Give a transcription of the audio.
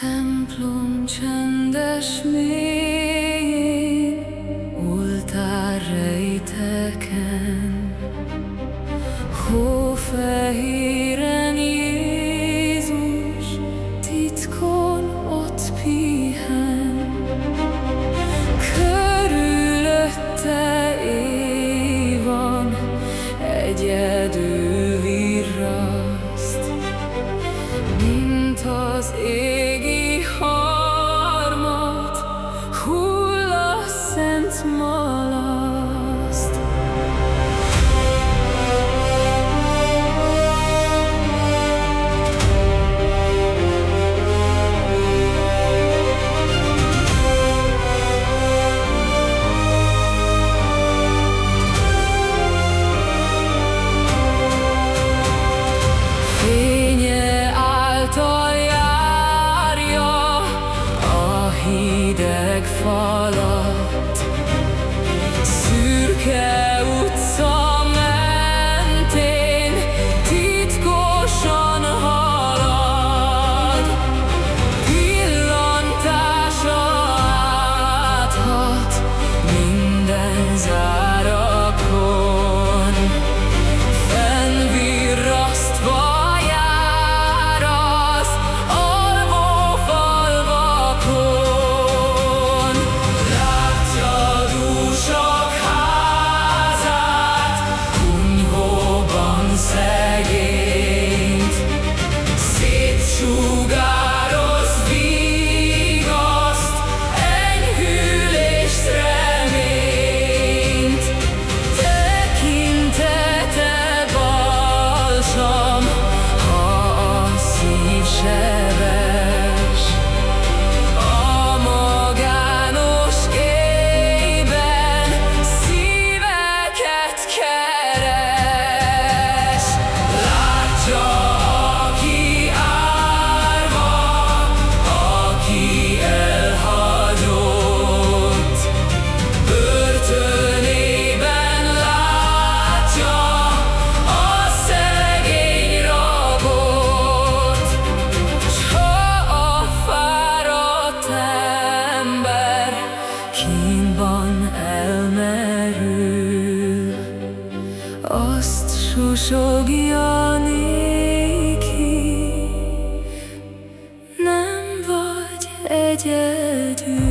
templom csendes mélyén, oltár rejteken, hófehéren fall off. Hangban elmerül Azt susogja néki Nem vagy egyedül.